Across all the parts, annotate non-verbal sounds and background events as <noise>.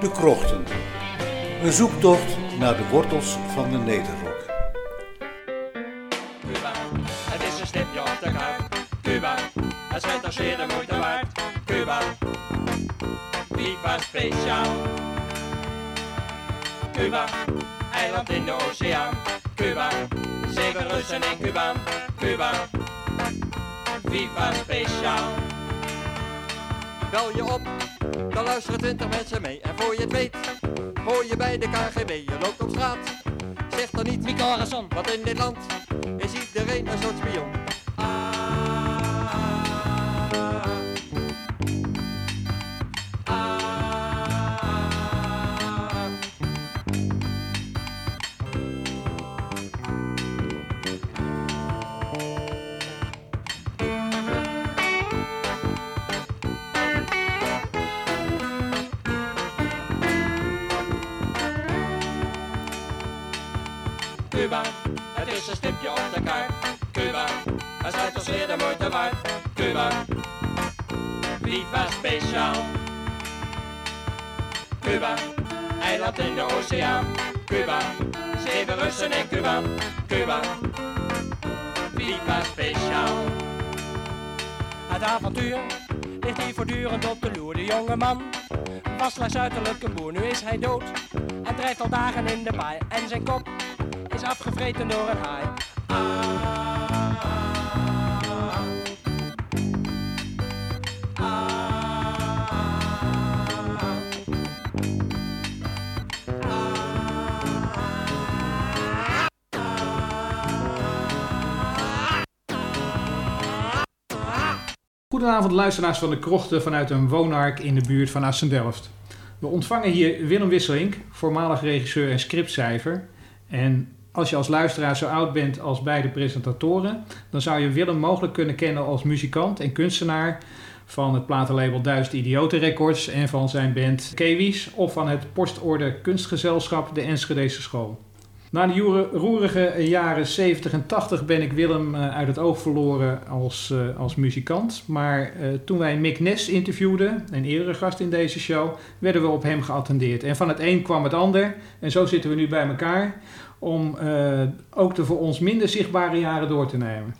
De Krochten. Een zoektocht naar de wortels van de Nederrok. Cuba, het is een stipje op de kaart. Cuba, het schijnt als zeer de moeite waard. Cuba, Viva speciaal. Cuba, eiland in de oceaan. Cuba, zeven Russen en Cubaan. Cuba, Viva speciaal. Bel je op, dan luisteren twintig mensen mee. En voor je het weet, hoor je bij de KGB. Je loopt op straat, zeg dan niet Harrison. Want in dit land is iedereen een soort spion. Russen en Cubaan. Cuba, Viva speciaal. Het avontuur ligt hier voortdurend op de loer. De jonge man was slechts uiterlijk boer. Nu is hij dood en drijft al dagen in de baai. En zijn kop is afgevreten door een haai. Goedenavond luisteraars van de Krochten vanuit een woonark in de buurt van Assendelft. We ontvangen hier Willem Wisselink, voormalig regisseur en scriptschrijver. En als je als luisteraar zo oud bent als beide presentatoren, dan zou je Willem mogelijk kunnen kennen als muzikant en kunstenaar van het platenlabel Duizend Idioten Records en van zijn band Kewies of van het Postorde Kunstgezelschap De Enschedese School. Na de roerige jaren 70 en 80 ben ik Willem eh, uit het oog verloren als, eh, als muzikant. Maar eh, toen wij Mick Ness interviewden, een eerdere gast in deze show, werden we op hem geattendeerd. En van het een kwam het ander. En zo zitten we nu bij elkaar om ook de voor ons minder zichtbare jaren door te nemen.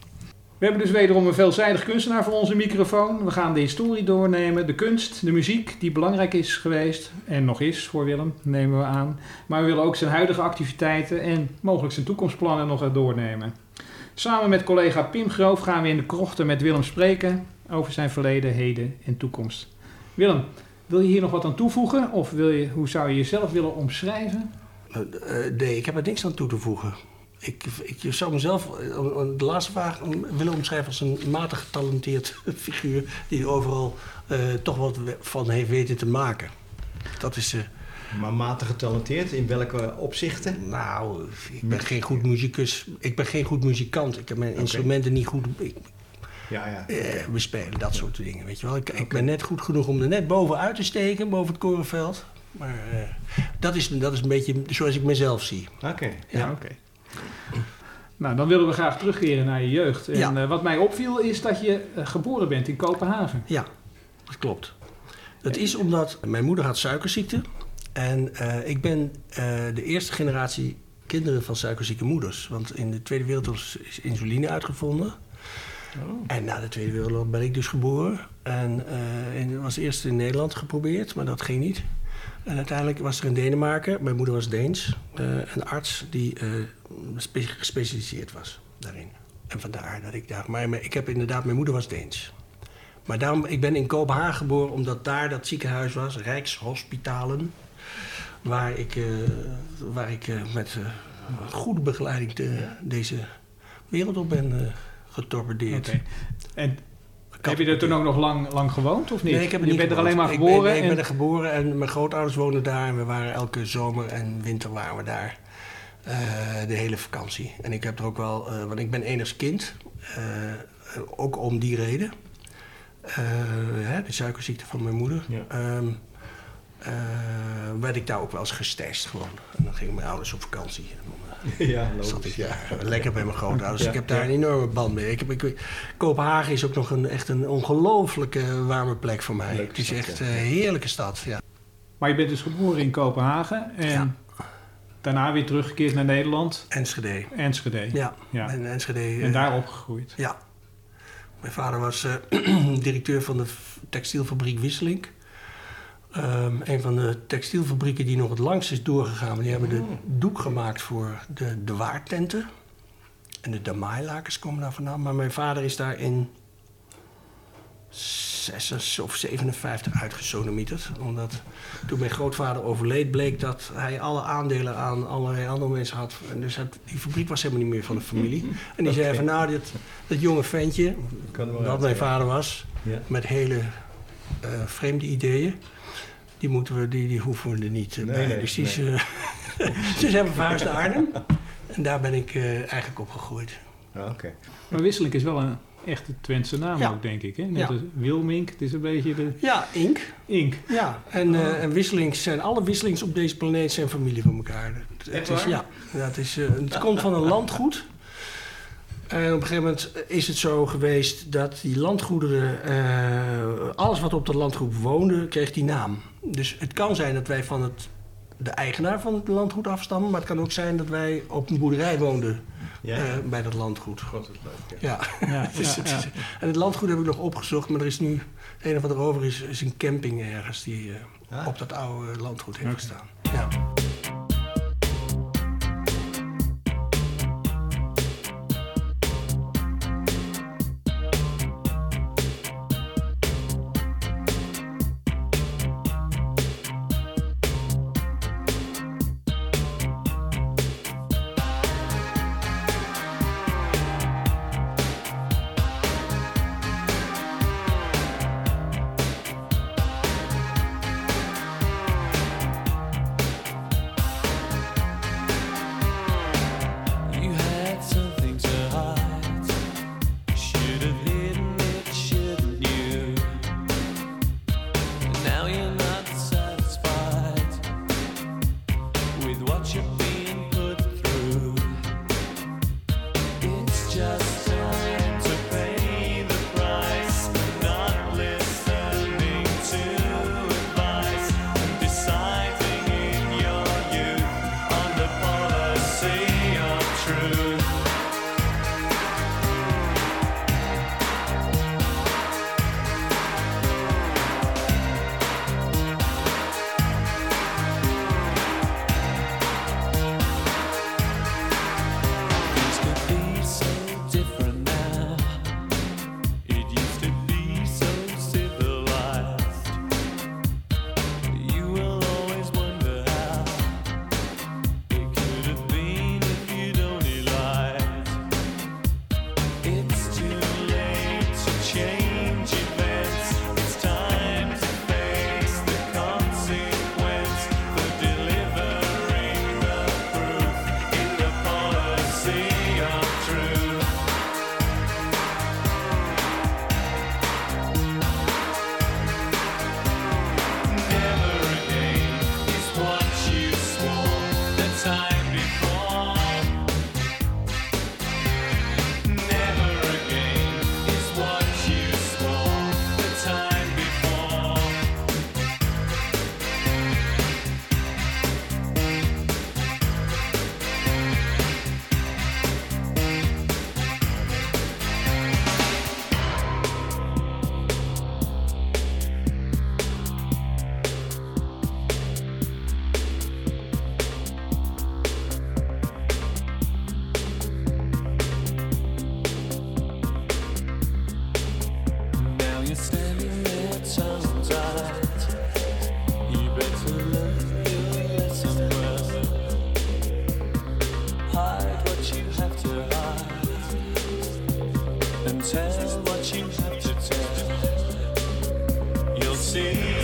We hebben dus wederom een veelzijdig kunstenaar voor onze microfoon. We gaan de historie doornemen, de kunst, de muziek die belangrijk is geweest en nog is voor Willem, nemen we aan. Maar we willen ook zijn huidige activiteiten en mogelijk zijn toekomstplannen nog doornemen. Samen met collega Pim Groof gaan we in de krochten met Willem spreken over zijn verleden, heden en toekomst. Willem, wil je hier nog wat aan toevoegen of wil je, hoe zou je jezelf willen omschrijven? Eh, eh, nee, ik heb er niks aan toe te voegen. Ik, ik zou mezelf, eh, de laatste vraag, willen omschrijven als een matig getalenteerd <laughs> figuur... die er overal eh, toch wat van heeft weten te maken. Dat is... eh, Maar matig getalenteerd, in welke opzichten? nou, ik ben geen goed muzikus. Ik ben geen goed muzikant. Ik heb mijn instrumenten niet goed ik, Ja, ja. eh, bespelen. Dat soort dingen, weet je wel. Ik, ik ben net goed genoeg om er net bovenuit te steken, boven het korenveld. Maar eh, dat, is, dat is een beetje zoals ik mezelf zie. Oké. Ja. oké. Nou, dan willen we graag terugkeren naar je jeugd. En Ja. eh, wat mij opviel is dat je eh, geboren bent in Kopenhagen. Ja, dat klopt. Dat is omdat mijn moeder had suikerziekte. En eh, ik ben de eerste generatie kinderen van suikerzieke moeders. Want in de Tweede Wereldoorlog is insuline uitgevonden. En na de Tweede Wereldoorlog ben ik dus geboren. En en was eerst in Nederland geprobeerd, maar dat ging niet. En uiteindelijk was er in Denemarken, mijn moeder was Deens, eh, een arts die eh, spe- gespecialiseerd was daarin. En vandaar dat ik daar. Maar ik heb inderdaad, mijn moeder was Deens. Maar daarom, ik ben in Kopenhagen geboren omdat daar dat ziekenhuis was, Rijkshospitalen. Waar ik, eh, waar ik met goede begeleiding de, deze wereld op ben getorpedeerd. Oké. En heb je er toen ook nog lang, lang gewoond of niet? Nee, ik heb er je niet bent er alleen maar gewoond. geboren. Ik ben, nee, ik en- ben er geboren en mijn grootouders woonden daar. En we waren elke zomer en winter waren we daar. eh, de hele vakantie. En ik heb er ook wel, eh, want ik ben enigst kind. eh, ook om die reden. Eh, hè, de suikerziekte van mijn moeder. Ja. Ehm, eh, werd ik daar ook wel eens gestest gewoon. En dan gingen mijn ouders op vakantie. En dan, Ja, zat logisch. ik Ja. lekker bij mijn grootouders. Ja, ik heb daar ja. een enorme band mee. Ik heb, ik, Kopenhagen is ook nog een, echt een ongelooflijke warme plek voor mij. Het is stad, echt ja. een heerlijke stad. Ja. Maar je bent dus geboren in Kopenhagen en Ja. daarna weer teruggekeerd naar Nederland, Enschede. Enschede. Ja, Ja. en Enschede. eh, En daar opgegroeid. Ja. Mijn vader was eh, <clears throat> directeur van de textielfabriek Wisselink. Ehm, een van de textielfabrieken die nog het langst is doorgegaan. Die hebben de doek gemaakt voor de, de waartenten. En de damai-lakens komen daar vandaan. Maar mijn vader is daar in 6 of 57 uitgesodemieterd. Omdat toen mijn grootvader overleed, bleek dat hij alle aandelen aan allerlei andere mensen had. En dus het- die fabriek was helemaal niet meer van de familie. En die zei van nou, dit, dat jonge ventje, dat mijn vader was, Ja. met hele eh, vreemde ideeën. Die, moeten we, die, die hoeven we er niet eh, Nee, bij. nee, dus die nee. hebben we verhuisd naar Arnhem. En daar ben ik eh, eigenlijk opgegroeid. Ah, Oké. Maar Wisselink is wel een echte Twentse naam Ja. ook, denk ik. Hè? Net Ja. als Wilmink, het is een beetje de Ja, Ink. ink. Ja, en, eh, en wisselings zijn, alle wisselings op deze planeet zijn familie van elkaar. Het, het is, ja, ja, het, is, eh, het komt van een landgoed. En op een gegeven moment is het zo geweest dat die landgoederen, eh, alles wat op dat landgoed woonde, kreeg die naam. Dus het kan zijn dat wij van het, de eigenaar van het landgoed afstammen, maar het kan ook zijn dat wij op een boerderij woonden Ja, eh, bij dat landgoed. God, dat is leuk. Ja. Ja. Ja, <laughs> Dus het is- En het landgoed heb ik nog opgezocht, maar er is nu, het enige wat er over is, is een camping ergens die eh, Ah. op dat oude landgoed heeft gestaan. Ja. see.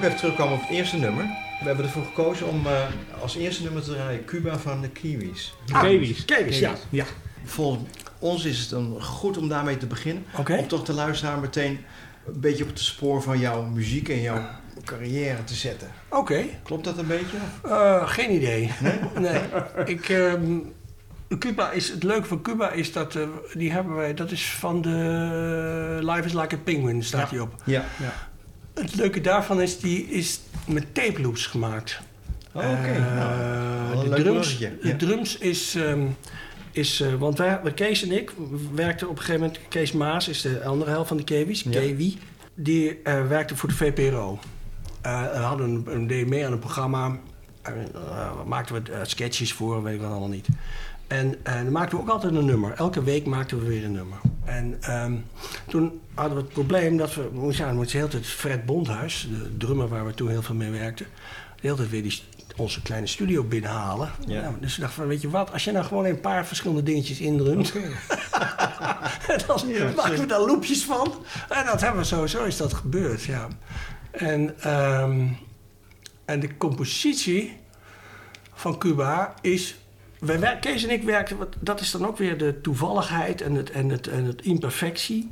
Ook even terugkomen op het eerste nummer. We hebben ervoor gekozen om eh, als eerste nummer te draaien Cuba van de Kiwis. De Kiwis. Kiwis, ja. Ja. Volgens ons is het dan goed om daarmee te beginnen. Om toch de luisteraar meteen een beetje op het spoor van jouw muziek en jouw carrière te zetten. Oké. Klopt dat een beetje? Eh, geen idee. <laughs> Nee. Ik, ehm, Cuba is, het leuke van Cuba is dat, eh, die hebben wij, dat is van de Life is Like a Penguin, staat die op. Ja. Het leuke daarvan is, die is met tape loops gemaakt. Oh, Oké. Eh, nou, de drums, de Ja. drums is, ehm, is eh, want wij, Kees en ik werkten op een gegeven moment, Kees Maas is de andere helft van de Kiwis, Ja. Kiwi, die eh, werkte voor de VPRO. Eh, we hadden een, een, deed mee aan een programma, maakten we sketches voor, weet ik wat allemaal niet. En eh, dan maakten we ook altijd een nummer. Elke week maakten we weer een nummer. En ehm, toen hadden we het probleem dat we... Moesten, ja, moesten de hele tijd Fred Bondhuis, de drummer waar we toen heel veel mee werkten... de hele tijd weer die, onze kleine studio binnenhalen. Ja. Ja, dus we dachten van, weet je wat, als je nou gewoon een paar verschillende dingetjes indrumt... en <laughs> dan maken we daar loopjes van. En dat hebben we zo is dat gebeurd, ja. En, ehm, en de compositie van Cuba is... Wij, Kees en ik werkten, dat is dan ook weer de toevalligheid en het, en het, en het imperfectie.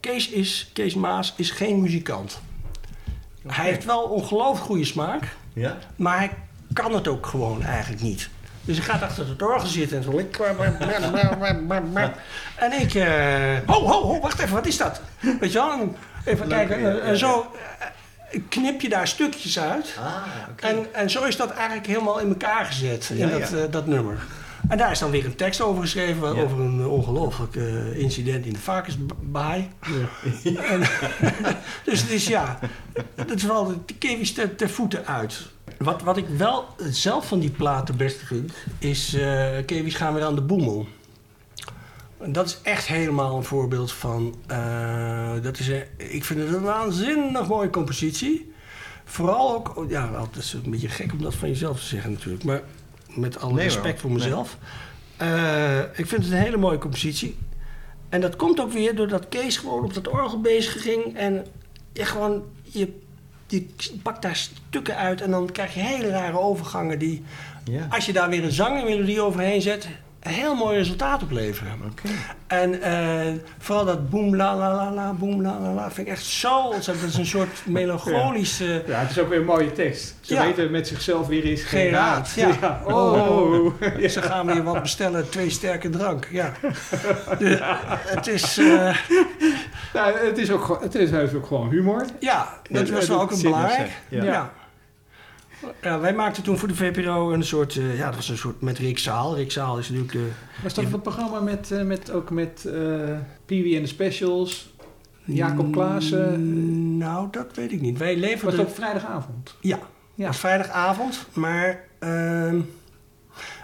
Kees, is, Kees Maas is geen muzikant. Hij heeft wel ongelooflijk goede smaak, Ja? maar hij kan het ook gewoon eigenlijk niet. Dus hij gaat achter het orgel zitten en zo. En ik. eh, ho, ho, ho, wacht even, wat is dat? Weet je wel? en Even Leuk, kijken. ja, en- ja, zo knip je daar stukjes uit. Ah. En, en zo is dat eigenlijk helemaal in elkaar gezet, in Ja, dat, ja. eh, dat nummer. En daar is dan weer een tekst over geschreven, Ja. over een ongelooflijk eh, incident in de varkensbaai. <laughs> En, <laughs> dus het is ja, dat is wel de Kevis ter, ter voeten uit. Wat, wat ik wel zelf van die plaat het beste vind, is Kevis gaan weer aan de boemel. Dat is echt helemaal een voorbeeld van. eh, dat is, een- ik vind het een waanzinnig mooie compositie. Vooral ook, ja, wel, het is een beetje gek om dat van jezelf te zeggen natuurlijk, maar met alle Nee, respect hoor. voor mezelf. Eh, ik vind het een hele mooie compositie. En dat komt ook weer doordat Kees gewoon op dat orgel bezig ging en je gewoon, je, je pakt daar stukken uit en dan krijg je hele rare overgangen die, Ja. als je daar weer een zang en melodie overheen zet, heel mooi resultaat opleveren. En eh, vooral dat boem la la la la, boem la la la, vind ik echt zo ontzettend. Dat is een soort melancholische... Ja, het is ook weer een mooie tekst. Ze Ja. weten met zichzelf weer eens Geen raad, ja. Oh, oh. Ze gaan weer wat bestellen, twee sterke drank. Ja. De- het is... Nou, het is ook, het is, ook gewoon humor. ja, dat was wel ook een belangrijk. Ja. Ja. Wij maakten toen voor de VPRO een soort... eh, ja, dat was een soort met Rick Zaal. Rick Zaal is natuurlijk de... Was dat het programma met, eh, met, ook met Pee Wee en de Specials? Jacob Klaassen? Mm, Nou, dat weet ik niet. Wij Was leverden... dat op vrijdagavond? Ja, Ja. was vrijdagavond. Maar ehm,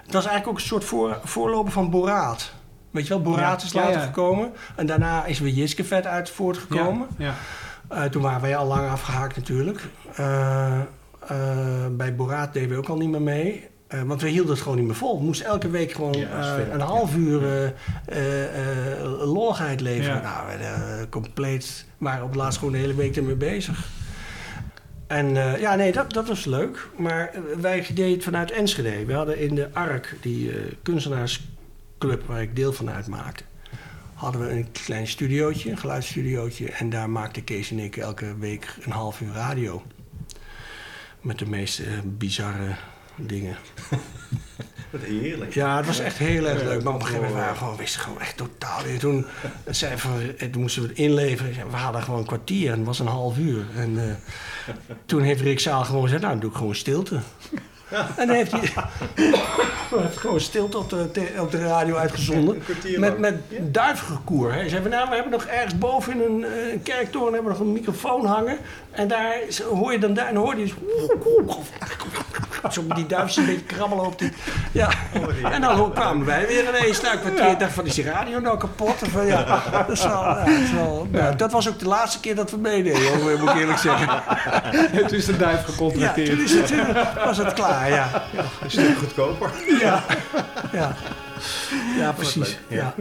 het was eigenlijk ook een soort voor, voorloper van Boraat. Weet je wel, Boraat Ja, is later ja. gekomen. En daarna is weer Jiskevet uit voortgekomen. Ja. Toen waren wij al lang afgehaakt natuurlijk. Eh, eh, bij Boraat deden we ook al niet meer mee. Eh, want we hielden het gewoon niet meer vol. We moesten elke week gewoon Ja, eh, een half uur eh, lolligheid leveren. Ja. Nou, we eh, compleet waren op het laatst gewoon de hele week ermee bezig. En ja, nee, dat, dat was leuk. Maar wij deden het vanuit Enschede. We hadden in de ARK, die kunstenaarsclub waar ik deel van uitmaakte... hadden we een klein studiootje, een geluidsstudiootje. En daar maakte Kees en ik elke week een half uur radio. Met de meest eh, bizarre dingen. <laughs> Wat heerlijk. Ja, het was echt heel erg leuk. Maar op een gegeven moment waren we gewoon, wisten gewoon echt totaal weer. Toen, zei van, eh, toen moesten we het inleveren. We hadden gewoon een kwartier en het was een half uur. En eh, toen heeft Rick Zaal gewoon gezegd, nou dan doe ik gewoon stilte. En dan heeft hij heeft gewoon stilte op de, te- op de radio uitgezonden. Met, met duifgekoer. Hè. Hij zei van, nou, we hebben nog ergens boven in een, eh, een kerktoren hebben we nog een microfoon hangen. En daar hoor je dan daar, en dan hoor je dus... Zo met die duifjes een beetje krabbelen op die... Ja. En dan kwamen wij weer ineens na een kwartier. Ik dacht van, is die radio nou kapot? Of, van, ja, dat, is wel, ja, dat, is wel, ja, dat was ook de laatste keer dat we meededen, hoor, moet ik eerlijk zeggen. Het is de duif Ja, gecontracteerd. toen is het, eh, was het klaar, ja. Een stuk goedkoper. Ja, ja. ja precies. Ja.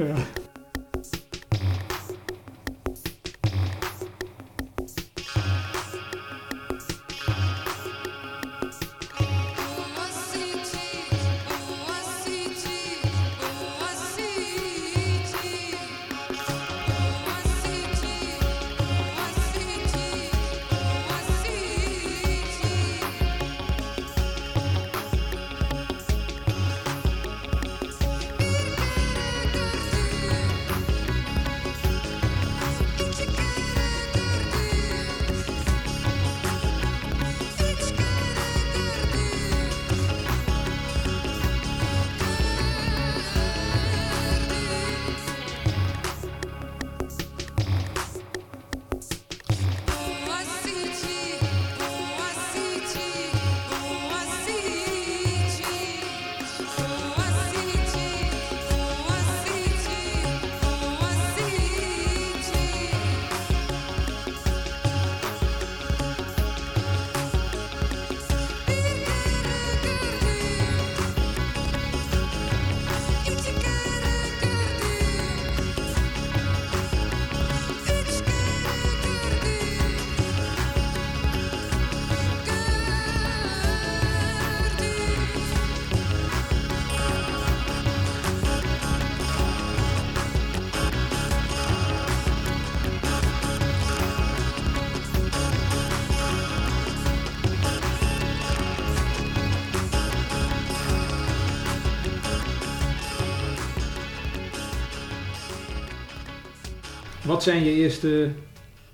Wat zijn je eerste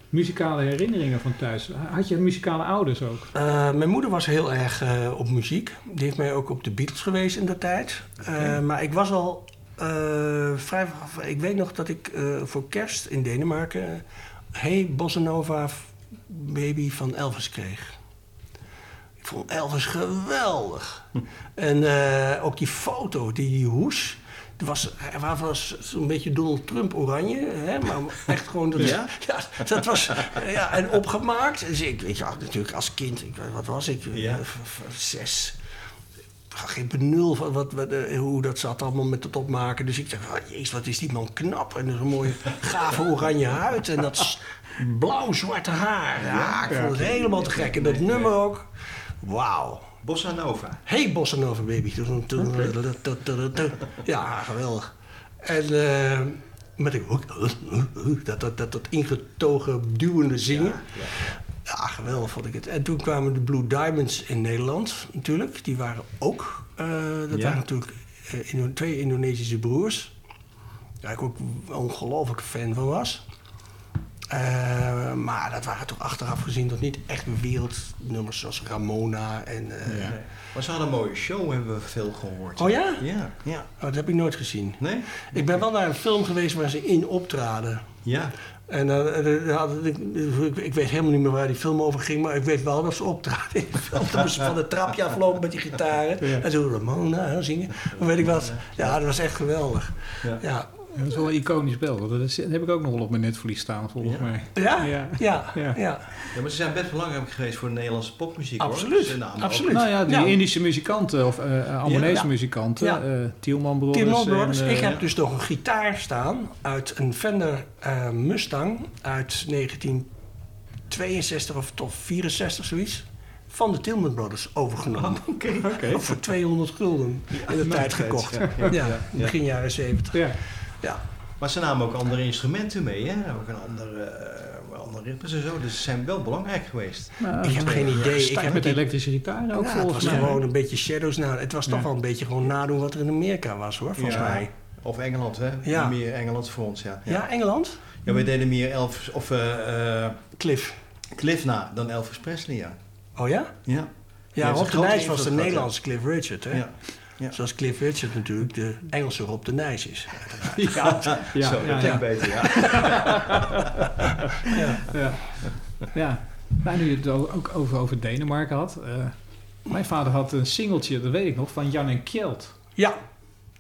muzikale herinneringen van thuis? Had je muzikale ouders ook? Eh, mijn moeder was heel erg eh, op muziek. Die heeft mij ook op de Beatles geweest in de tijd. Eh, maar ik was al vrij... Ik weet nog dat ik voor kerst in Denemarken... Hey Bossa Nova Baby van Elvis kreeg. Ik vond Elvis geweldig. <laughs> En ook die foto, die hoes... Het was, hij was zo'n beetje Donald Trump oranje, hè? maar echt gewoon... Dat, <laughs> Ja? ja, dat was... eh, Ja, en opgemaakt. Dus ik, weet je, ja, natuurlijk als kind, ik, wat was ik? Ja. Eh, v- Zes. Geen benul van wat, wat, eh, hoe dat zat allemaal met het opmaken. Dus ik dacht, oh, jezus, wat is die man knap. En zo'n mooie gave oranje huid. En dat blauw-zwarte haar. Ja, ik vond het helemaal te gek. En dat nummer ook. Wauw. Bossa Nova. Hey Bossa Nova Baby. Ja, geweldig. En eh, met ik ook dat, dat, dat, dat ingetogen, duwende zingen. Ja, geweldig vond ik het. En toen kwamen de Blue Diamonds in Nederland natuurlijk. Die waren ook, eh, dat Ja. waren natuurlijk eh, Indo- twee Indonesische broers. Waar ik ook een ongelooflijke fan van was. Eh, maar dat waren toch achteraf gezien nog niet echt wereldnummers zoals Ramona en... eh, Ja. Maar ze hadden een mooie show, hebben we veel gehoord. Oh ja? Ja, ja. Oh, dat heb ik nooit gezien. Nee? Ik ben wel naar een film geweest waar ze in optraden. Ja. En hadden- ik, ik, ik weet helemaal niet meer waar die film over ging, maar ik weet wel dat ze optraden in de film. Toen moesten ze van het trapje aflopen met die gitaren. Ja. En zo Ramona hè, zingen. Dan weet ik wat. Ja, dat was echt geweldig. Ja. Ja. Dat is wel een iconisch beeld. want Dat, is- dat heb ik ook nog wel op mijn netvlies staan, volgens Ja. mij. Ja? Ja. Ja. Ja. Ja. ja, maar ze zijn best belangrijk geweest voor de Nederlandse popmuziek Absoluut. hoor. Absoluut. Nou ja, die Ja. Indische muzikanten, of eh Albanese Ja. muzikanten, Ja. eh, Tielman Brothers. Tim Brothers. en, eh, ik heb ja. dus nog een gitaar staan uit een Fender eh, Mustang uit 1962 of toch 64 zoiets. Van de Tillman Brothers overgenomen. Oké. <laughs> Oké. Voor 200 gulden in de tijd gekocht. Ja, Ja, ja, ja. begin jaren 70. Ja. Ja. Maar ze namen ook andere instrumenten mee, hè? Ook een andere, eh, andere ritmes en zo. Dus ze zijn wel belangrijk geweest. Nou, Ik heb geen idee. Ik heb met die- elektrische gitaar ook Ja, het volgens was mij. gewoon een beetje shadows na. Het was toch Ja. wel een beetje gewoon nadoen wat er in Amerika was hoor, volgens Ja. mij. Of Engeland, hè? Ja. Meer Engeland voor ons, ja. Ja, Engeland? Ja, wij deden meer Elvis, of eh, eh, Cliff. Cliff na dan Elvis Presley, ja. Oh ja? Ja. Ja, Rob een de Nijs was de Nederlandse Cliff Richard. Hè? Ja. Ja. Zoals Cliff Richard natuurlijk de Engelse Rob de Nijs is. <laughs> Ja, ja, Zo, ja, dat ja. beter, ja. <laughs> Ja. ja. Nou, nu je het ook over, over Denemarken had. eh, mijn vader had een singeltje, dat weet ik nog, van Jan en Kjeld. Ja,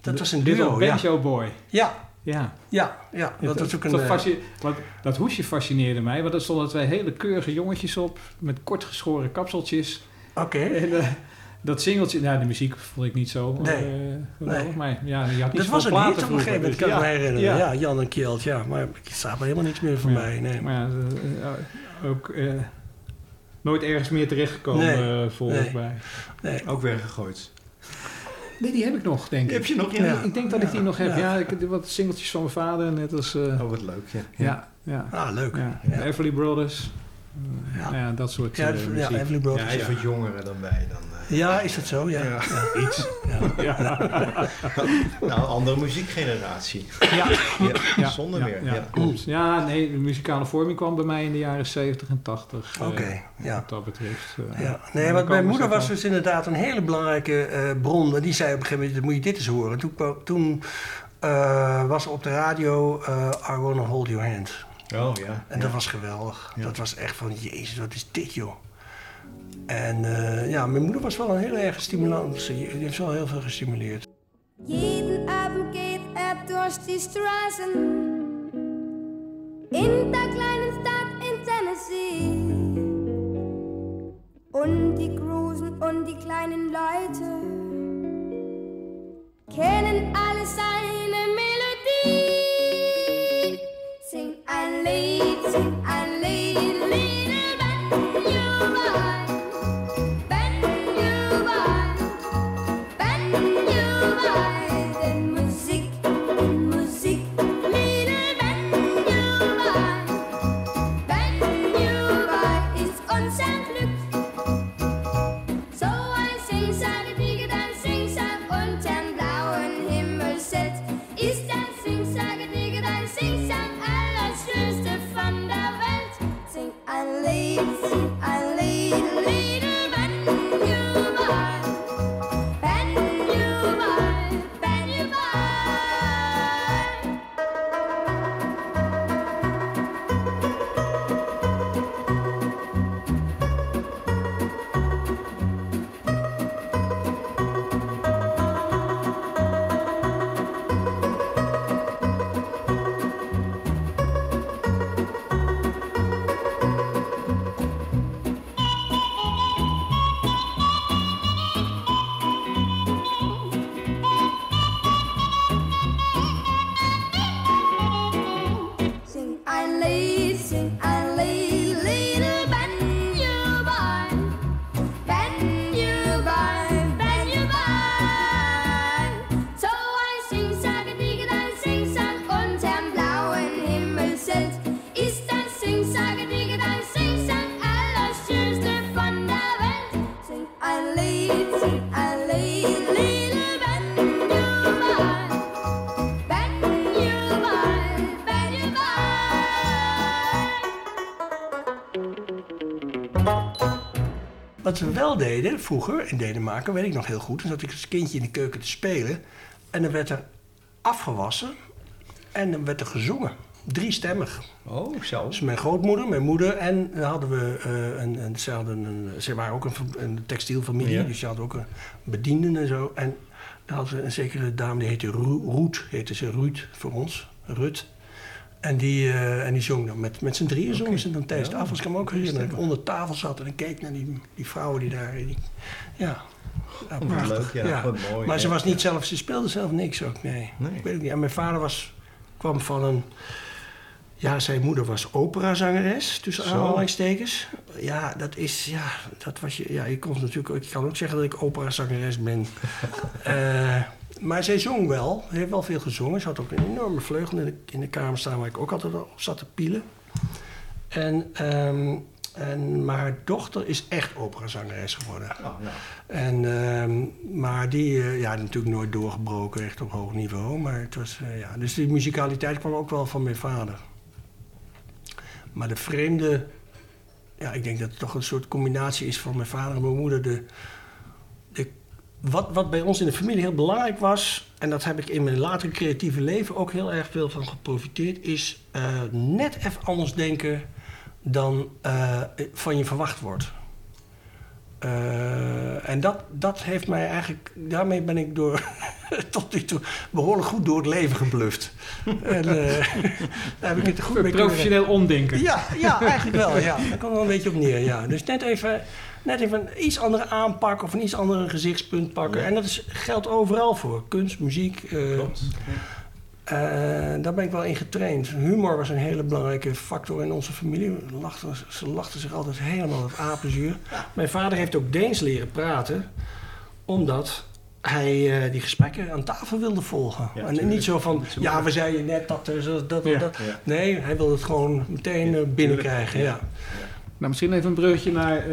dat was een Little duo. Ja, Banjo Boy. ja, Ja. ja, ja. dat was ook een... dat, eh, wat, dat hoesje fascineerde mij, want er stonden twee hele keurige jongetjes op, met kort geschoren kapseltjes. Oké. En, eh, dat singeltje, nou, de muziek vond ik niet zo. Nee. eh, geweldig, Nee. Maar ja, je had Dat was een hit op een gegeven moment, vroeger, kan ik dus me herinneren. ja. Ja, Jan en Kjeld, ja. Maar er staat me helemaal niks meer van Ja. mij, nee. Maar ja, eh, ook eh, nooit ergens meer terechtgekomen, Nee. volgens Nee. mij. nee. Ook weggegooid. Nee, die heb ik nog, denk Die ik. heb je nog? Ja, ik denk dat ik die nog heb. Ja. Ja, ik heb wat singeltjes van mijn vader, net als... eh, Oh, wat leuk, ja. ja, ja, Ah, leuk. ja. Ja. Everly Brothers. Ja. ja. dat soort Ja, dat- ja, muziek. Everly Ja, Brothers. hij is Ja, wat jongere dan wij. Dan. Ja, is dat zo? Ja. Ja. Ja, <laughs> iets. Ja. <laughs> Nou, een andere muziekgeneratie. Ja, Ja, zonder ja, meer. Ja, Ja. klopt. Ja, nee, de muzikale vorming kwam bij mij in de jaren 70 en 80. eh, Oké, ja. Wat dat betreft. eh, Ja, nee, want mijn moeder was dus inderdaad een hele belangrijke eh, bron. En die zei op een gegeven moment, moet je dit eens horen. Toen, toen eh, was op de radio eh I Wanna Hold Your Hand. Oh ja. En dat was geweldig. Ja. Dat was echt van, jezus, wat is dit joh. En eh, ja, mijn moeder was wel een heel erg stimulant. Ze heeft wel heel veel gestimuleerd. Jeden Abend geht er durch die Straßen in der kleinen Stadt in Tennessee. Und die Großen und die kleinen Leute kennen alle seine Melodie. Sing ein Lied, sing ein Lied, Lied, wenn you Wat we wel deden vroeger in Denemarken, weet ik nog heel goed. Dan zat ik als kindje in de keuken te spelen. En dan werd er afgewassen en dan werd er gezongen. Driestemmig. Oh, zo. Dus mijn grootmoeder, mijn moeder en dan hadden we eh, een, een, ze, hadden een, ze waren ook een, een textielfamilie, Ja. dus ze hadden ook een bedienden en zo. En dan hadden ze een zekere dame, die heette Ru- Roet, heette ze Ruud voor ons, Rut. En die, eh, en die zong dan met, met z'n drieën zongen ze dan tijdens de Ja, afwas. Ik kan me ook herinneren dat ik onder tafel zat en ik keek naar die, die vrouwen die daar... Die, ja, ja, prachtig. leuk, ja. Wat mooi. Maar ze Ja. was niet zelf, ze speelde zelf niks ook, nee. Nee. Ik weet het niet. En mijn vader was, kwam van een... Ja, zijn moeder was operazangeres, tussen aanhalingstekens. Ja, dat is, ja, dat was je... Ja, je kon natuurlijk, ook- ik kan ook zeggen dat ik operazangeres ben. <laughs> Eh, maar zij zong wel, ze heeft wel veel gezongen. Ze had ook een enorme vleugel in de, in de kamer staan waar ik ook altijd op zat te pielen. En, ehm, en, maar haar dochter is echt operazangeres geworden. Oh, nou. En, ehm, maar die, eh, ja, natuurlijk nooit doorgebroken, echt op hoog niveau. Maar het was, eh, ja. Dus die muzikaliteit kwam ook wel van mijn vader. Maar de vreemde, ja, ik denk dat het toch een soort combinatie is van mijn vader en mijn moeder. De, de, wat, wat bij ons in de familie heel belangrijk was, en dat heb ik in mijn latere creatieve leven ook heel erg veel van geprofiteerd, is eh, net even anders denken dan eh, van je verwacht wordt. Eh, en dat, dat heeft mij eigenlijk, daarmee ben ik door, <laughs> tot nu toe behoorlijk goed door het leven gebluft. en <laughs> daar heb ik het goed mee Professioneel omdenken. ja, ja, eigenlijk wel. Ja. Daar komt wel een beetje op neer. Ja. Dus net even, net even een iets andere aanpak of een iets andere gezichtspunt pakken. En dat is, geldt overal voor. Kunst, muziek. eh, Klopt. eh, daar ben ik wel in getraind. Humor was een hele belangrijke factor in onze familie. Lachten, ze lachten zich altijd helemaal het apenzuur. Mijn vader heeft ook Deens leren praten, omdat hij eh, die gesprekken aan tafel wilde volgen. Ja, en tuurlijk. niet zo van, ja, we zeiden net dat, dat, Ja. dat. Ja. Nee, hij wilde het gewoon meteen binnenkrijgen. Ja. Nou, misschien even een bruggetje naar... eh,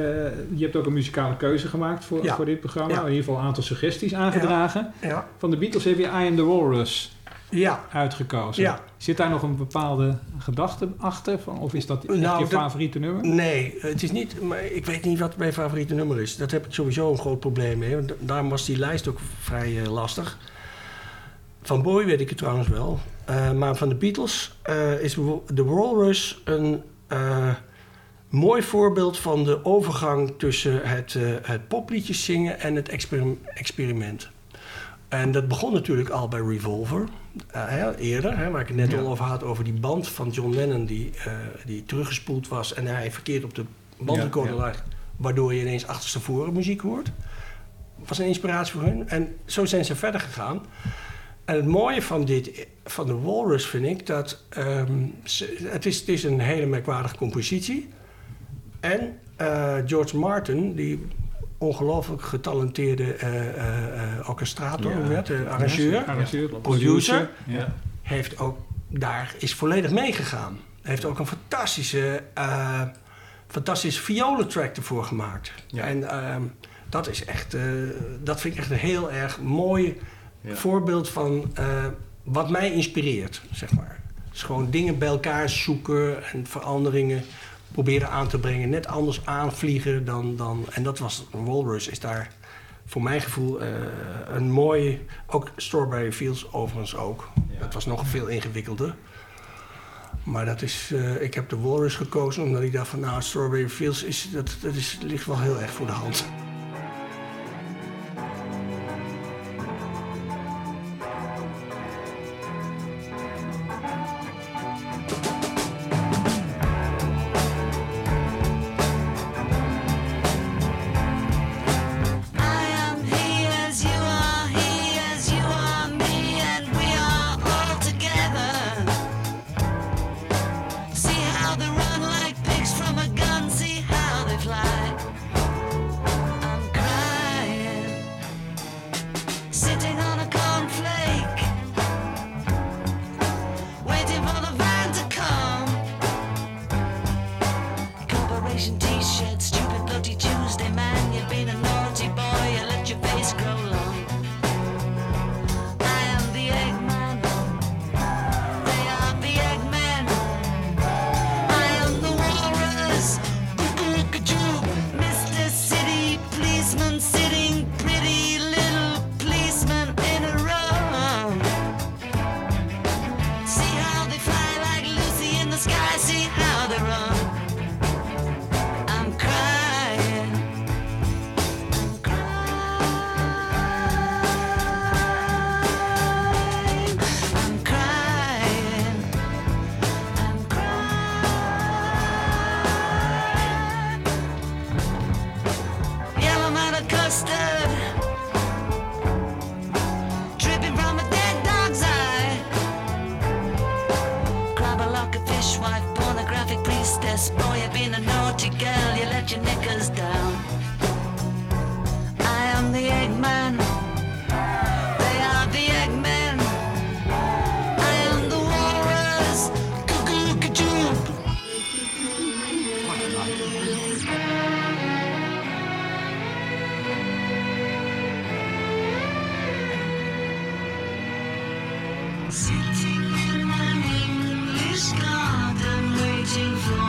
je hebt ook een muzikale keuze gemaakt voor, Ja. voor dit programma. Ja. In ieder geval een aantal suggesties aangedragen. Ja. Van de Beatles heb je I Am The Walrus ja. uitgekozen. Zit daar nog een bepaalde gedachte achter? Van, of is dat echt Nou, je dat- favoriete nummer? Nee, het is niet. Maar ik weet niet wat mijn favoriete nummer is. Dat heb ik sowieso een groot probleem mee. Want da- daarom was die lijst ook vrij eh, lastig. Van Boy weet ik het trouwens wel. Eh, maar van de Beatles is The Walrus een mooi voorbeeld van de overgang tussen het, eh, het popliedjes zingen en het experim- experiment. En dat begon natuurlijk al bij Revolver, eh, hè, eerder, hè, waar ik het net Ja. al over had, over die band van John Lennon die, eh, die teruggespoeld was en hij verkeerd op de bandrecorder Ja, ja. lag, waardoor je ineens achterstevoren muziek hoort. Was een inspiratie voor hun. En zo zijn ze verder gegaan. En het mooie van, dit, van de Walrus vind ik dat ehm, ze- het, is, het is een hele merkwaardige compositie. En eh, George Martin, die ongelooflijk getalenteerde eh, eh, orchestrator, Ja. arrangeur, Arrangeur, producer, Ja. heeft ook daar is volledig meegegaan. Heeft ook een fantastische, eh fantastische violentrack ervoor gemaakt. Ja. En ehm, dat is echt, dat vind ik echt een heel erg mooi voorbeeld van wat mij inspireert, zeg maar. Dus gewoon dingen bij elkaar zoeken en veranderingen proberen aan te brengen. Net anders aanvliegen dan... dan en dat was... Walrus is daar voor mijn gevoel eh, een mooi... Ook Strawberry Fields overigens ook. Dat was nog veel ingewikkelder. Maar dat is, eh, ik heb de Walrus gekozen omdat ik dacht van... Nou, Strawberry Fields is, dat, dat is, ligt wel heel erg voor de hand. Sitting in an English garden, waiting for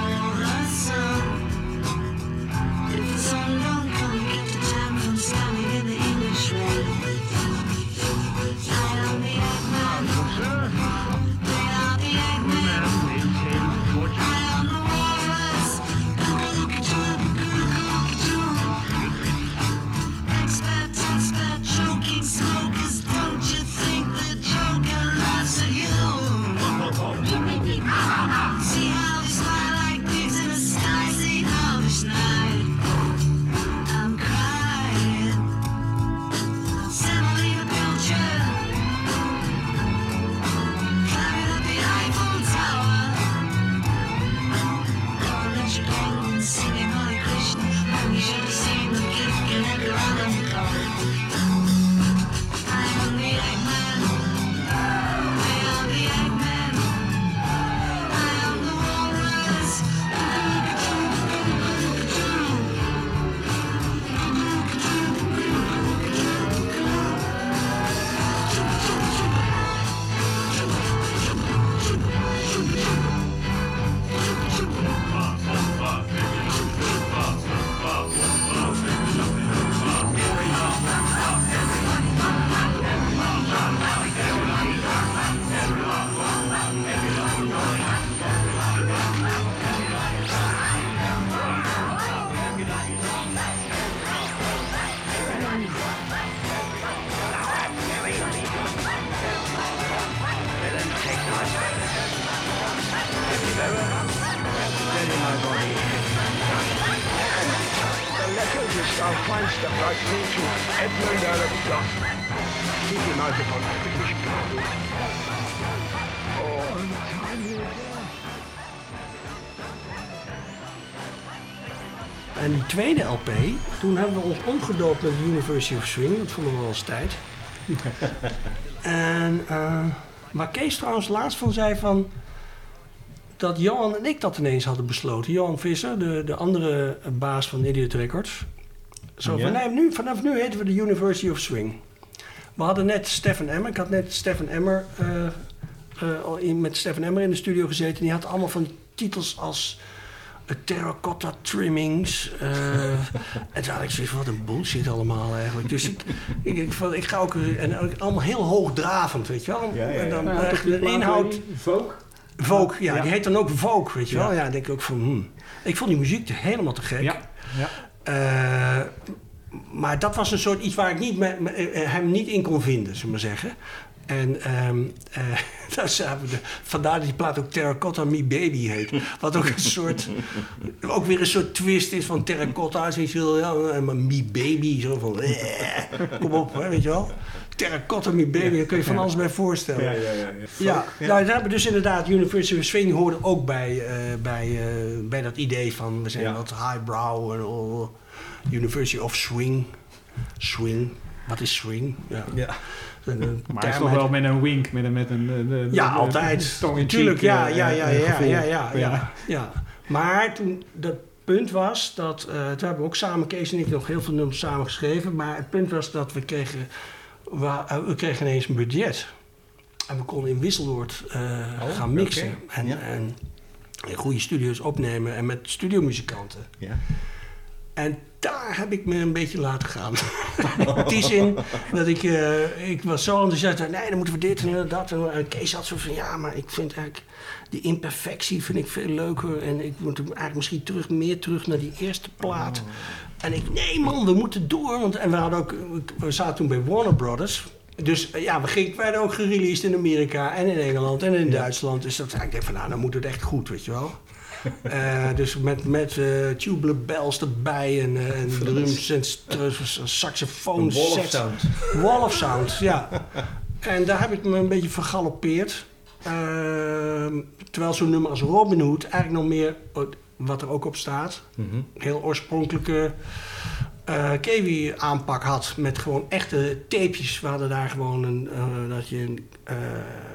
him over on the British Garden. Oh, the time he was there. En die tweede LP, toen hebben we ons omgedoopt met de University of Swing. Dat vonden we wel eens tijd. <laughs> en eh, waar Kees trouwens laatst van zei van... dat Johan en ik dat ineens hadden besloten. Johan Visser, de, de andere baas van Idiot Records. Zo Ja? van, nee, nu, vanaf nu heten we de University of Swing. We hadden net Stefan Emmer. Ik had net Stefan Emmer eh, eh, in, met Stefan Emmer in de studio gezeten. Die had allemaal van titels als eh, terracotta trimmings. eh, <laughs> en toen had ik zoiets van, wat een bullshit allemaal eigenlijk. Dus ik, ik, ik, van, ik ga ook... En allemaal heel hoogdravend, weet je wel. Ja, ja, ja. En dan Nou, de inhoud... Vogue. Vogue, ja, Ja. die heet dan ook Vogue, weet je wel. Ja. Dan denk ik ook van... hmm. Ik vond die muziek te- helemaal te gek. Ja. Eh, maar dat was een soort iets waar ik niet me- eh, hem niet in kon vinden, zullen we zeggen. En ehm eh, <laughs> vandaar dat die plaat ook Terracotta Me Baby heet. Wat ook een soort, ook weer een soort twist is van terracotta. Weet je wel, ja, maar Me Baby, zo van, eh, kom op, hè, weet je wel. Terracotta Me Baby, daar kun je van alles bij voorstellen. Ja, ja, ja. Ja, nou, daar hebben dus inderdaad, University of Swing hoorde ook bij, eh, bij, eh, bij dat idee van we zijn wat highbrow en oh, University of Swing. Swing, wat is swing? Ja. Ja. Een, een Maar is toch wel met een wink, met een... Met een eh, de- ja, altijd. Tuurlijk, ja, eh, ja, ja, eh, ja, ja, ja, ja, ja. Maar toen, dat punt was dat, eh, toen hebben we ook samen, Kees en ik, nog heel veel nummers samen geschreven. Maar het punt was dat we kregen, we, eh, we kregen ineens een budget. En we konden in wisselwoord eh, Oh, gaan mixen. En, Ja. en in goede studio's opnemen en met studiomuzikanten. Ja. En daar heb ik me een beetje laten gaan. <laughs> In die zin dat ik, eh, ik was zo enthousiast. Nee, dan moeten we dit en dat. En Kees had zo van, ja, maar ik vind eigenlijk... die imperfectie vind ik veel leuker. En ik moet eigenlijk misschien terug, meer terug naar die eerste plaat. En ik, nee man, we moeten door. Want, en we, hadden ook, we zaten toen bij Warner Brothers. Dus eh, ja, we gingen, werden ook gereleased in Amerika en in Engeland en in Duitsland. Dus dat, ik denk van, nou, dan moet het echt goed, weet je wel. <laughs> Eh, dus met, met tubular bells erbij en, en drums en st- saxofoon Een wall of sound. Wall of sound, ja. <laughs> En daar heb ik me een beetje vergalopeerd. Ehm, terwijl zo'n nummer als Robin Hood eigenlijk nog meer wat er ook op staat. Mhm. Heel oorspronkelijke eh Kiwi aanpak had. Met gewoon echte tapejes. We hadden daar gewoon een, eh, dat je een eh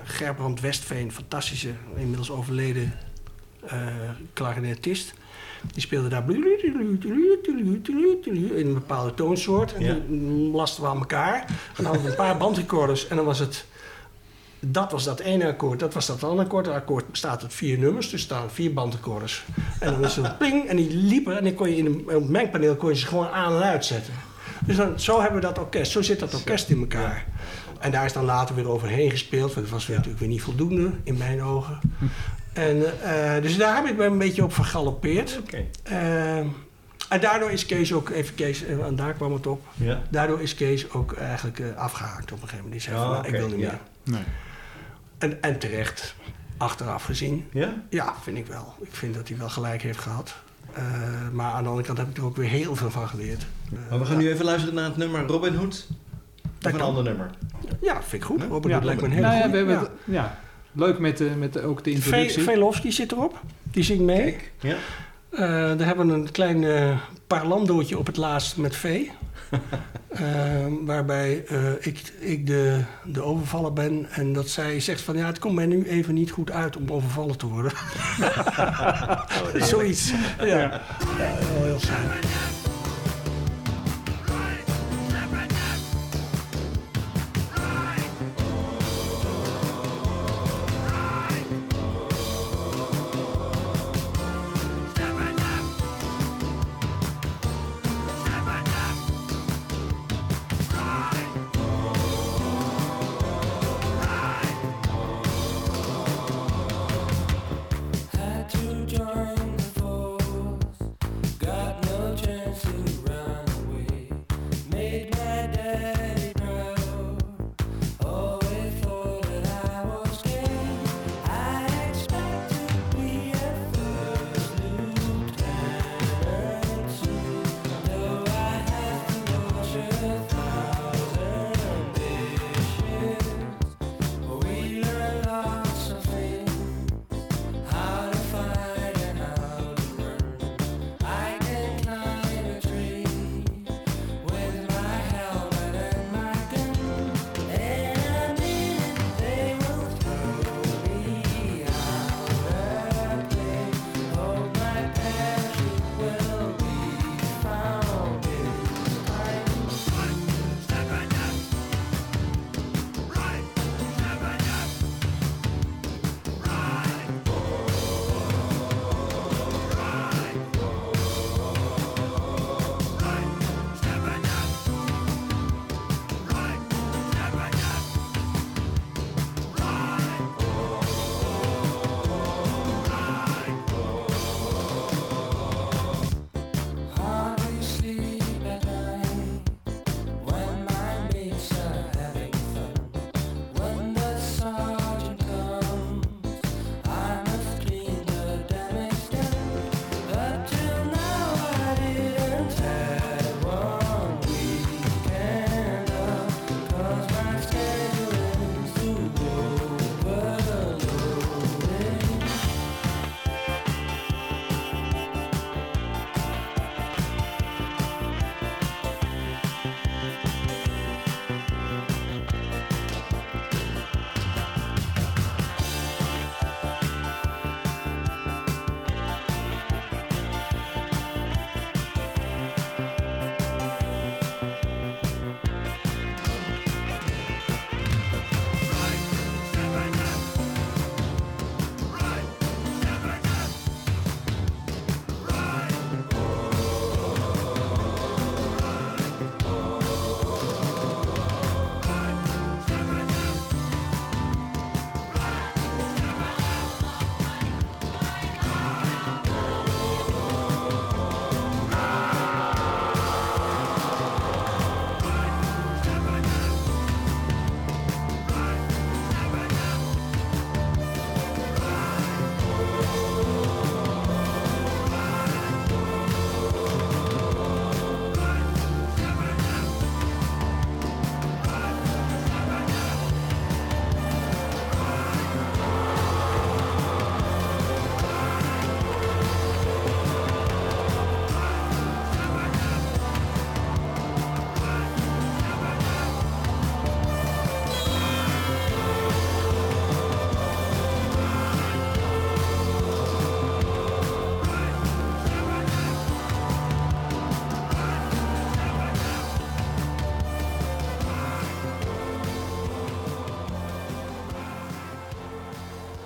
Gerbrand Westveen, fantastische, inmiddels overleden eh clarinetist. Die speelde daar in een bepaalde toonsoort. En Ja. lasten we aan elkaar. En dan hadden we een paar bandrecorders en dan was het... Dat was dat ene akkoord, dat was dat andere akkoord. Dat akkoord bestaat uit vier nummers, dus er staan vier bandrecorders. En dan is er een ping en die liepen en dan kon je in een, op het mengpaneel kon je ze gewoon aan en uitzetten. Dus dan, zo hebben we dat orkest, zo zit dat orkest in elkaar. En daar is dan later weer overheen gespeeld, want dat was weer natuurlijk weer niet voldoende in mijn ogen. En, eh, dus daar heb ik me een beetje op vergalopeerd. Oké. Eh, en daardoor is Kees ook, even Kees, eh, en daar kwam het op. Ja. Daardoor is Kees ook eigenlijk eh, afgehaakt op een gegeven moment. Die zei Oh, van, nou, ik wil niet ja. meer. Nee. En, en terecht, achteraf gezien. Ja? Ja, vind ik wel. Ik vind dat hij wel gelijk heeft gehad. Eh, maar aan de andere kant heb ik er ook weer heel veel van geleerd. Eh, Maar we gaan nu even luisteren naar het nummer Robin Hood. Of een kan. ander nummer. Ja, vind ik goed. Robert Ja, Hood lijkt me een hele nou ja, we hebben Ja. het- ja. Leuk met, de, met de, ook de introductie. Velofsky zit erop. Die zingt mee. Kijk. Ja. Eh, daar hebben we een klein eh parlandootje op het laatst met vee. <laughs> Eh, waarbij eh, ik, ik de, de overvaller ben en dat zij zegt van ja, het komt mij nu even niet goed uit om overvallen te worden. <laughs> <laughs> Zoiets. Ja. ja. heel fijn.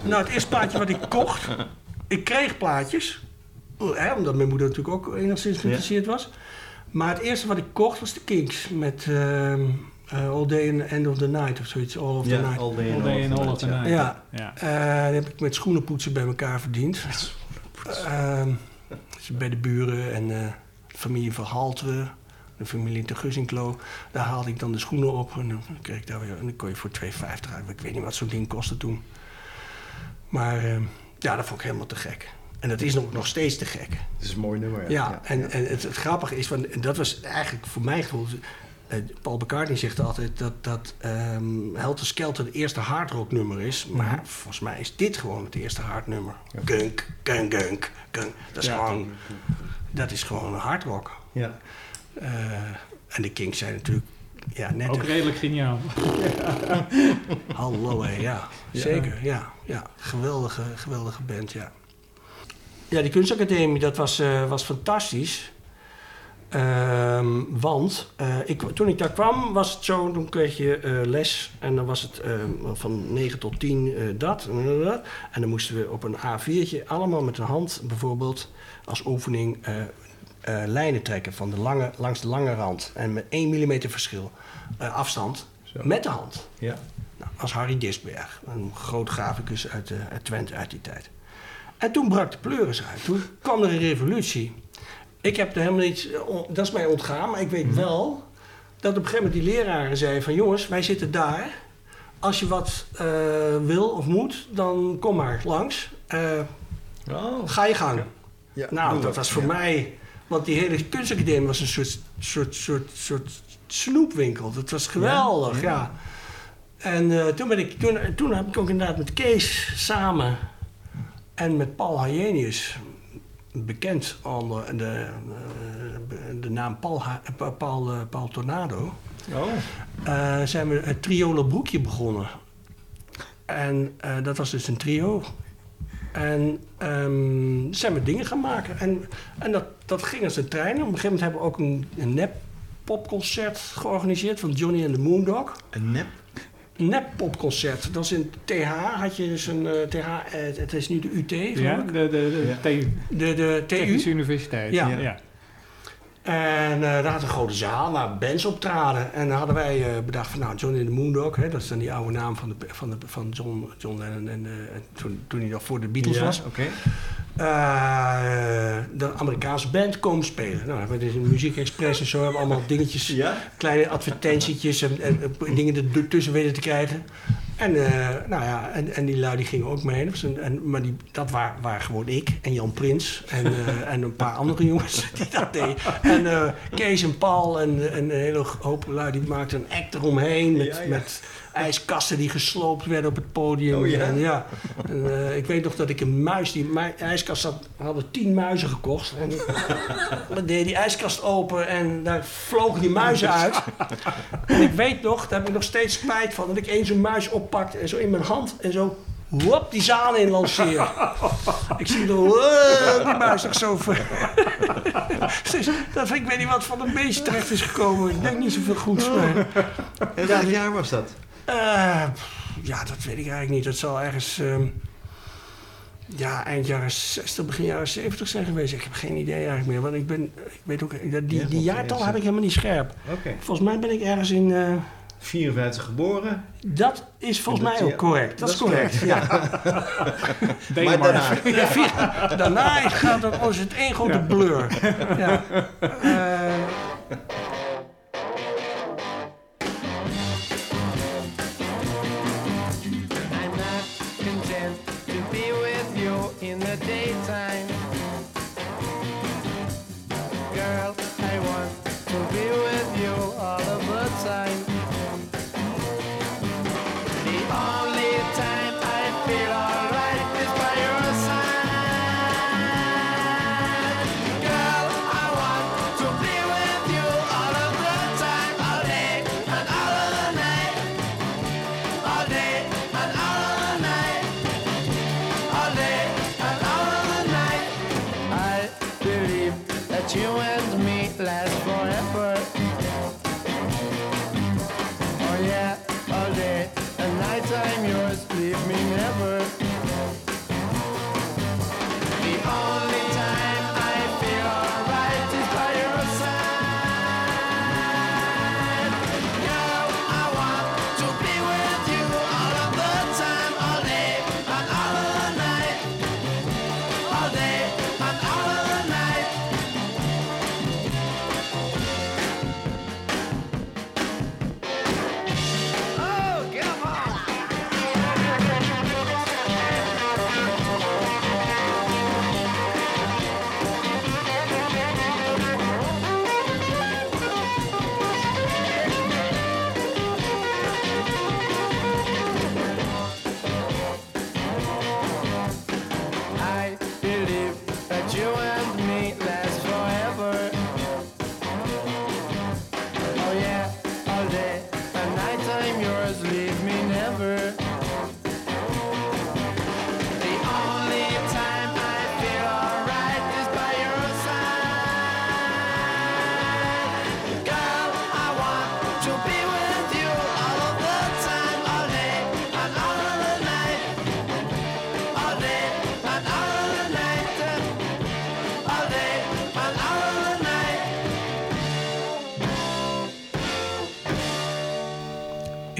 Nou, het eerste plaatje wat ik kocht... Ik kreeg plaatjes. Hè, omdat mijn moeder natuurlijk ook enigszins geïnteresseerd was. Maar het eerste wat ik kocht was de Kinks. Met ehm, eh, All Day and End of the Night of zoiets. All of the Night. All Day All and day and all All of the night. Ja. Ja. Eh, dat heb ik met schoenenpoetsen bij elkaar verdiend. <laughs> Ehm, dus bij de buren en eh, de familie van Halteren, de familie te Gussinklo. Daar haalde ik dan de schoenen op en dan, kreeg ik daar weer, en dan kon je voor 2,50 uit. Ik weet niet wat zo'n ding kostte toen. Maar ehm, ja, dat vond ik helemaal te gek. En dat is nog, nog steeds te gek. Het is een mooi nummer. Ja, en, en het, het grappige is, van, en dat was eigenlijk voor mijn gevoel... eh, Paul McCartney zegt altijd dat, dat ehm Helter Skelter het eerste hardrock nummer is. Maar volgens mij is dit gewoon het eerste hardnummer. Gunk, gunk, gunk, gunk. Dat is, Ja. gewoon, dat is gewoon hardrock. Ja. Eh, en de Kings zijn natuurlijk ja, net Ook redelijk geniaal. <laughs> Hallo, hé, ja. Zeker, ja. Ja. Geweldige, geweldige band, ja. Ja, die kunstacademie, dat was, eh, was fantastisch. Ehm, want eh, ik, toen ik daar kwam, was het zo, toen kreeg je eh, les. En dan was het ehm, van 9 tot 10 eh, dat en dat. En dan moesten we op een A4'tje allemaal met de hand bijvoorbeeld als oefening eh, eh, lijnen trekken van de lange, langs de lange rand. En met 1 mm verschil eh, afstand met de hand. Ja. Nou, als Harry Disberg, een groot graficus uit, eh, uit Twente uit die tijd. En toen brak de pleuris uit. Toen kwam er een revolutie. Ik heb er helemaal niet, eh, dat is mij ontgaan, maar ik weet wel dat op een gegeven moment die leraren zeiden van jongens, wij zitten daar. Als je wat eh, wil of moet, dan kom maar langs. Eh, Oh. ga je gang. Ja, Nou, dat was voor mij, want die hele kunstacademie was een soort, soort, soort, soort snoepwinkel. Dat was geweldig, ja. En eh, toen, ben ik, toen, toen heb ik ook inderdaad met Kees samen en met Paul Hayenius, bekend onder de, eh, de naam Paul, eh, Paul, eh, Paul Tornado, Oh. eh, zijn we het Triolo Broekje begonnen. En eh, dat was dus een trio. En ehm, zijn we dingen gaan maken. En, en dat, dat ging als een trein. Op een gegeven moment hebben we ook een, een nep popconcert georganiseerd van Johnny and the Moondog. Een nep? Een nep popconcert. Dat is in TH had je dus een eh, TH, eh, het is nu de UT. geloof Ja, ik. de, de, de Ja. TU, De, de Technische TU. Universiteit. Ja. ja. En eh daar had een grote zaal waar bands optraden. En dan hadden wij eh, bedacht van nou, Johnny and the Moondog, hè, dat is dan die oude naam van, de, van, de, van John, John Lennon en, eh, toen, toen hij nog voor de Beatles Ja, was. de Amerikaanse band komen spelen. Nou, hebben we dus een Muziek Express en zo hebben we allemaal dingetjes, Ja? kleine advertentietjes en, en, en dingen ertussen weten te krijgen. En, eh, nou ja, en, en die lui die gingen ook mee. Een- en, maar die, dat waren, waren gewoon ik en Jan Prins en, eh, <laughs> en een paar andere jongens die dat deden. En eh, Kees en Paul en, en een hele hoop lui die maakten een act eromheen met, Ja, ja. met ijskasten die gesloopt werden op het podium. Oh, ja? En, ja. En, eh, ik weet nog dat ik een muis, die mu- ijskast had, hadden tien muizen gekocht. En <laughs> dan deed die ijskast open en daar vlogen die muizen uit. En ik weet nog, daar heb ik nog steeds spijt van, dat ik één zo'n muis oppakte en zo in mijn hand en zo wop, die zaal in lanceer. <laughs> ik zie "Wow," die muis nog zo ver. <laughs> Dus dat ik weet niet wat van een beestje terecht is gekomen. Ik denk niet zoveel goeds. Maar, En welk jaar was dat? Eh, ja, dat weet ik eigenlijk niet. Dat zal ergens ehm, ja, eind jaren 60, begin jaren 70 zijn geweest. Ik heb geen idee eigenlijk meer. Want ik ben, ik weet ook, die, die jaartal heb ik helemaal niet scherp. Volgens mij ben ik ergens in. eh, 54 geboren. dat is volgens Dat- mij ook correct. Dat, dat is correct. Ja. <laughs> Maar daarna. Ja, Daarna gaat het, oh, is het één grote blur. Ja. Eh,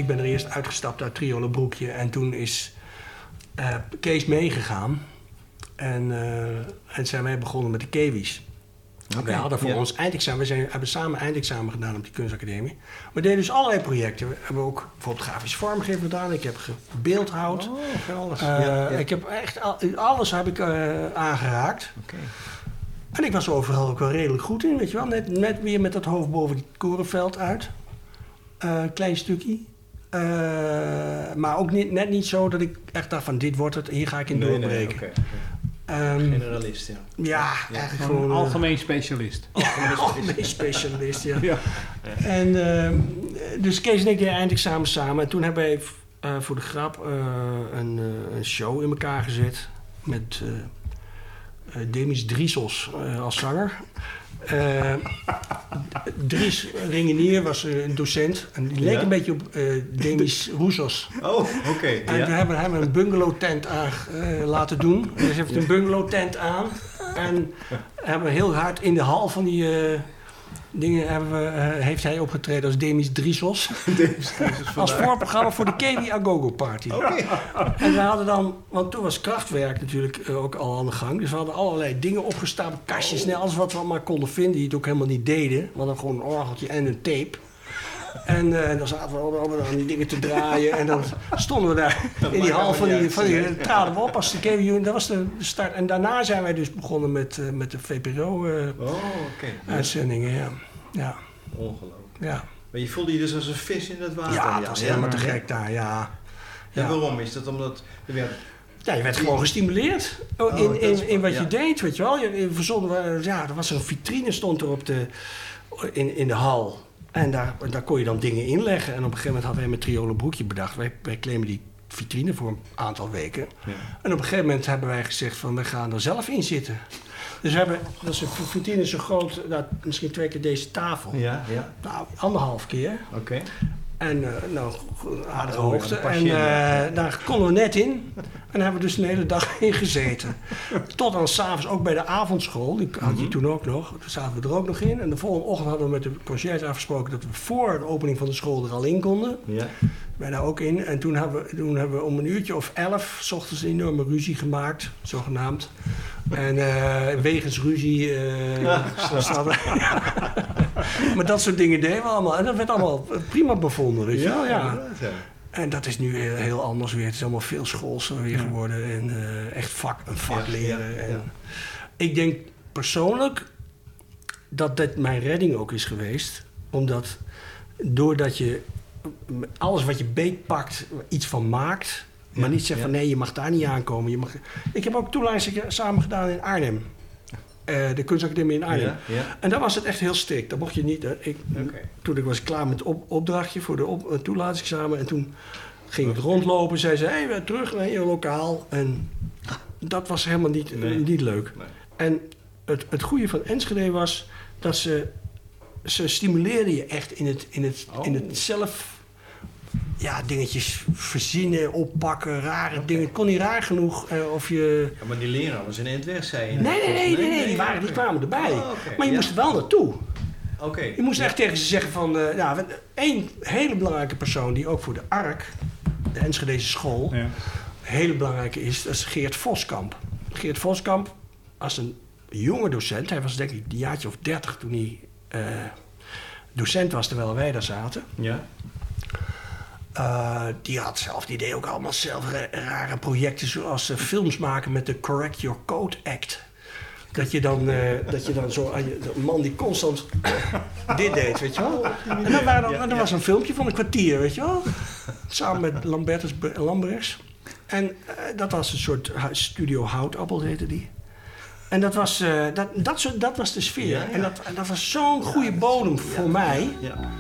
ik ben er eerst uitgestapt uit Triolen Broekje. En toen is eh, Kees meegegaan. En, eh, en zijn wij begonnen met de Kewi's. We hadden voor ja. ons eindexamen. We zijn, hebben samen eindexamen gedaan op die kunstacademie. We deden dus allerlei projecten. We hebben ook bijvoorbeeld grafisch vormgeven gedaan. Ik heb gebeeldhouwd. Oh. Eh, Ja, ja. Ik heb echt al- alles heb ik aangeraakt. En ik was overal ook wel redelijk goed in, weet je wel. Net, net weer met dat hoofd boven het korenveld uit. Klein stukje. Eh, maar ook niet, net niet zo dat ik echt dacht van dit wordt het, hier ga ik in Nee, nee, doorbreken. oké. Ehm, Generalist, ja. ja, Ja. eigenlijk Gewoon eh, algemeen specialist. <laughs> algemeen specialist, ja. Ja. En ehm, dus Kees en ik deden eindexamen samen. En toen hebben wij eh, voor de grap eh, een, eh, een show in elkaar gezet. Met Demis Driesos eh, als zanger. Eh, Dries Ringenier was eh, een docent. En die leek Ja? een beetje op eh, Demis <laughs> Roussos. Oh, oké. En ja. we hebben hem een bungalow tent aan laten doen. Dus hij heeft een bungalow tent aan. En hebben heel hard in de hal van die dingen hebben we, eh, heeft hij opgetreden als Demis Driesos. <laughs> als voorprogramma voor de Kewi Agogo Party. En we hadden dan, want toen was krachtwerk natuurlijk eh, ook al aan de gang. Dus we hadden allerlei dingen opgestapeld, kastjes, nee, alles wat we maar konden vinden, die het ook helemaal niet deden. We hadden gewoon een orgeltje en een tape. En eh, dan zaten we allemaal aan die dingen te draaien. En dan stonden we daar in die hal van die, van die traden we op als de KWU. Dat was de start. En daarna zijn wij dus begonnen met, eh, met de VPRO-uitzendingen. Oh, oké. ja. Ja, Ongelooflijk. ja. Maar je voelde je dus als een vis in het water. ja, het was helemaal te gek daar, ja. Ja, waarom? Is dat omdat... Er werd, Ja, je werd gewoon gestimuleerd oh, Oh, in, dat in, in wat ja. je deed, weet je wel. Je, je verzonnen, ja, er was een vitrine stond er op de, in, in de hal. En daar, daar kon je dan dingen inleggen. En op een gegeven moment hadden wij met Triolen Broekje bedacht... wij, wij claimen die vitrine voor een aantal weken. Ja. En op een gegeven moment hebben wij gezegd van... we gaan er zelf in zitten. Dus we hebben, dat is een vitrine zo groot... Nou, misschien twee keer deze tafel. Ja, ja. Nou, anderhalf keer. Oké. En eh, nou, aardige Oh, hoogte. En eh, daar konden we net in. En daar hebben we dus een hele dag <laughs> in gezeten. Tot dan s'avonds ook bij de avondschool. Die had Mhm. je toen ook nog. Toen zaten we er ook nog in. En de volgende ochtend hadden we met de conciërge afgesproken... dat we voor de opening van de school er al in konden. Ja. Wij daar ook in. En toen hebben, we, toen hebben we om een uurtje of elf... s ochtends een enorme ruzie gemaakt, zogenaamd. En eh, wegens ruzie... eh, <laughs> maar dat soort dingen deden we allemaal. En dat werd allemaal prima bevonden, weet je wel. Ja. ja. En dat is nu heel, heel anders weer. Het is allemaal veel schoolser weer geworden. En eh, echt vak, een vak leren. en. Ik denk persoonlijk dat dit mijn redding ook is geweest. Omdat doordat je alles wat je beetpakt, iets van maakt. Maar niet zegt ja. van nee, je mag daar niet aankomen. Je mag... Ik heb ook toelanging samen gedaan in Arnhem. Eh, de kunstacademie in Arnhem. Ja, ja. En daar was het echt heel strikt. Dat mocht je niet. Ik. Toen ik was klaar met het op, opdrachtje voor de op, eh, toelatingsexamen. En toen ging ik rondlopen. Zei ze, hé, hey, weer terug naar je lokaal. En dat was helemaal niet, Nee. niet leuk. Nee. En het, het goede van Enschede was dat ze, ze stimuleerden je echt in het, in het, in Oh. het zelf... Ja, dingetjes verzinnen, oppakken, rare dingen. Het kon niet raar genoeg eh, of je... Ja, maar die leraar was in het weg, zei je. Nee, nee, nee, nee, nee, die, waren, die kwamen erbij. Oh, Maar je ja. moest er wel naartoe. Oké. Je moest echt tegen ze zeggen van... eh ja, één hele belangrijke persoon die ook voor de ARK, de Enschedeze school, Ja. een hele belangrijke is, dat is Geert Voskamp. Geert Voskamp, als een jonge docent, hij was denk ik een jaartje of dertig toen hij eh, docent was, terwijl wij daar zaten. Ja. Eh, die had zelf, die deed ook allemaal zelf ra- rare projecten, zoals eh, films maken met de Correct Your Code Act. Dat je dan, eh, dat je dan zo aan je, een man die constant <coughs> dit deed, weet je wel. En dan, waren dan, en dan was een filmpje van een kwartier, weet je wel. Samen met Lambertus Lambrechts. En dat was een soort studio houtappel, heette die. En dat was, dat, dat, soort, dat was de sfeer. Ja. En dat, en dat was zo'n goede bodem voor mij. Ja.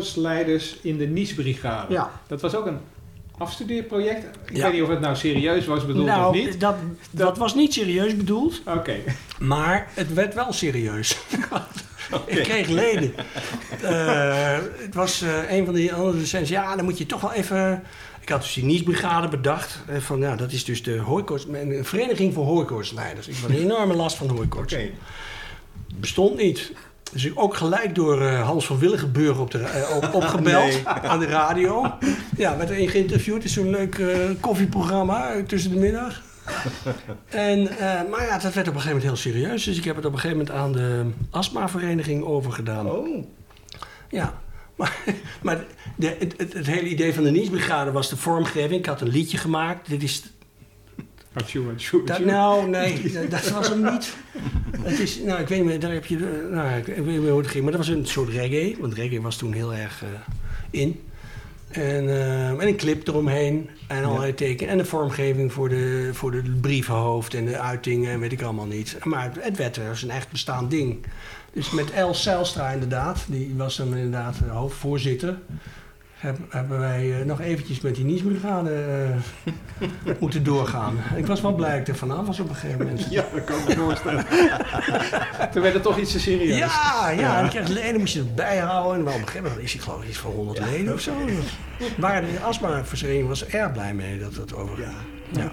Holocaustleiders in de Nice-brigade. Ja. Dat was ook een afstudeerproject. Ik Ja. weet niet of het nou serieus was bedoeld of nou, niet. dat, dat was niet serieus bedoeld, Oké. Maar het werd wel serieus. <laughs> Ik kreeg leden. Eh, het was eh, een van die andere docenten. Ja, dan moet je toch wel even... Ik had dus die Nice-brigade bedacht. Eh, van, ja, dat is dus de hooikoorts, een vereniging voor hooikoortsleiders. Ik had een enorme last van hooikoorts. Oké. Bestond niet. Dus ik ook gelijk door eh, Hans van Willigenburg op de, op, <laughs> opgebeld Nee. aan de radio. Ja, werd erin geïnterviewd. Het is zo'n leuk eh, koffieprogramma tussen de middag. En, maar ja, dat werd op een gegeven moment heel serieus. Dus ik heb het op een gegeven moment aan de astmavereniging overgedaan. Oh, Ja, maar, maar de, het, het, het hele idee van de Niesbrigade was de vormgeving. Ik had een liedje gemaakt. Dit is Dat, nou, nee, dat, dat was hem niet. Het is, nou, ik weet niet meer, daar heb je, eh, nou, ik, ik weet niet meer hoe het ging, maar dat was een soort reggae, want reggae was toen heel erg eh, in. En, eh, en een clip eromheen en allerlei tekenen. En de vormgeving voor de, voor de brievenhoofd en de uitingen en weet ik allemaal niet. Maar het, het werd dus een echt bestaand ding. Dus met El Zijlstra inderdaad, die was dan inderdaad de hoofdvoorzitter. Heb- hebben wij eh, nog eventjes met die Niesbrigade eh <laughs> moeten doorgaan. Ik was wel blij dat ik er vanaf was op een gegeven moment. Ja, dat kan ik me voorstellen. <laughs> Toen werd het toch iets te serieus. Ja, ja, en dan kreeg je leden, moest je het bijhouden. En wel op een gegeven moment is hij geloof ik iets van 100 leden of zo. <laughs> Maar de astmavereniging was erg blij mee dat het over... Ja. Thank